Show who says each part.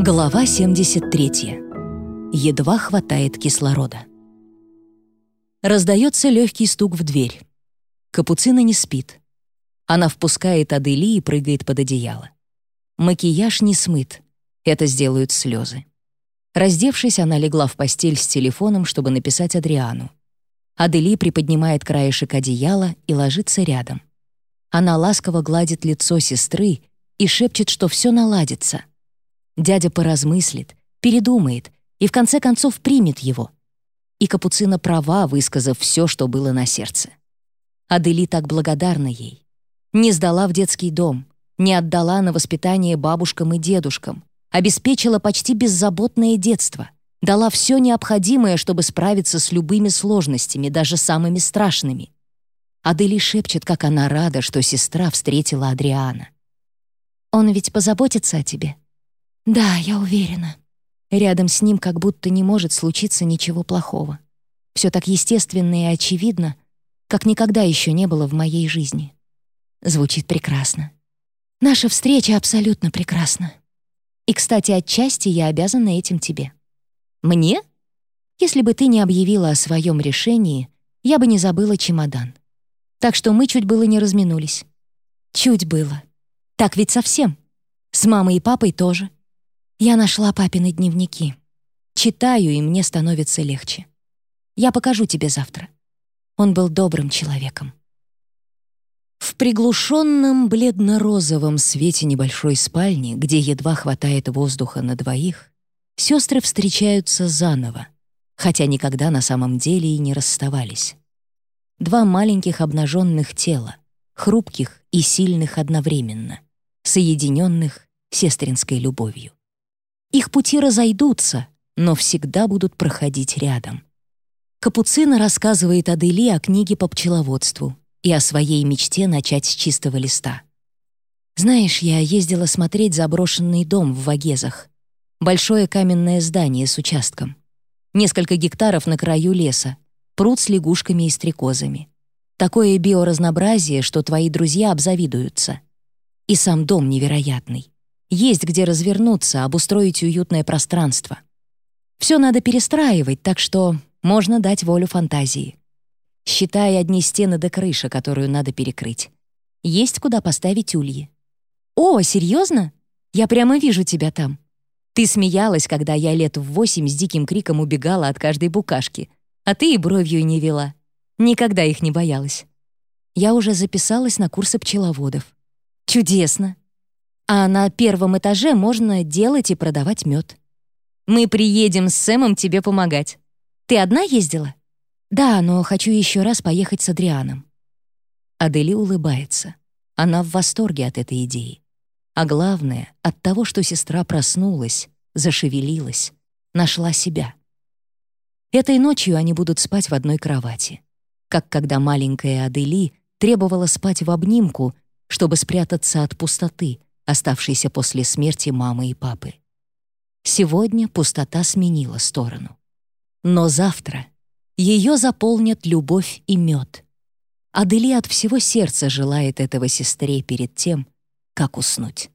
Speaker 1: Глава 73. Едва хватает кислорода. Раздается легкий стук в дверь. Капуцина не спит. Она впускает Адели и прыгает под одеяло. Макияж не смыт. Это сделают слезы. Раздевшись, она легла в постель с телефоном, чтобы написать Адриану. Адели приподнимает краешек одеяла и ложится рядом. Она ласково гладит лицо сестры и шепчет, что все наладится. Дядя поразмыслит, передумает и в конце концов примет его. И Капуцина права, высказав все, что было на сердце. Адели так благодарна ей. Не сдала в детский дом, не отдала на воспитание бабушкам и дедушкам, обеспечила почти беззаботное детство, дала все необходимое, чтобы справиться с любыми сложностями, даже самыми страшными. Адели шепчет, как она рада, что сестра встретила Адриана. «Он ведь позаботится о тебе?» Да, я уверена. Рядом с ним как будто не может случиться ничего плохого. Все так естественно и очевидно, как никогда еще не было в моей жизни. Звучит прекрасно. Наша встреча абсолютно прекрасна. И, кстати, отчасти я обязана этим тебе. Мне? Если бы ты не объявила о своем решении, я бы не забыла чемодан. Так что мы чуть было не разминулись. Чуть было. Так ведь совсем. С мамой и папой тоже. Я нашла папины дневники. Читаю, и мне становится легче. Я покажу тебе завтра. Он был добрым человеком. В приглушенном бледно-розовом свете небольшой спальни, где едва хватает воздуха на двоих, сестры встречаются заново, хотя никогда на самом деле и не расставались. Два маленьких обнаженных тела, хрупких и сильных одновременно, соединенных сестринской любовью. Их пути разойдутся, но всегда будут проходить рядом. Капуцина рассказывает Адели о книге по пчеловодству и о своей мечте начать с чистого листа. «Знаешь, я ездила смотреть заброшенный дом в Вагезах. Большое каменное здание с участком. Несколько гектаров на краю леса, пруд с лягушками и стрекозами. Такое биоразнообразие, что твои друзья обзавидуются. И сам дом невероятный. Есть где развернуться, обустроить уютное пространство. Все надо перестраивать, так что можно дать волю фантазии. Считай одни стены до крыша, которую надо перекрыть. Есть куда поставить ульи. «О, серьезно? Я прямо вижу тебя там. Ты смеялась, когда я лет в восемь с диким криком убегала от каждой букашки, а ты и бровью не вела. Никогда их не боялась. Я уже записалась на курсы пчеловодов. Чудесно а на первом этаже можно делать и продавать мед. Мы приедем с Сэмом тебе помогать. Ты одна ездила? Да, но хочу еще раз поехать с Адрианом. Адели улыбается. Она в восторге от этой идеи. А главное, от того, что сестра проснулась, зашевелилась, нашла себя. Этой ночью они будут спать в одной кровати. Как когда маленькая Адели требовала спать в обнимку, чтобы спрятаться от пустоты, оставшийся после смерти мамы и папы. Сегодня пустота сменила сторону. Но завтра ее заполнят любовь и мед. Адели от всего сердца желает этого сестре перед тем, как уснуть.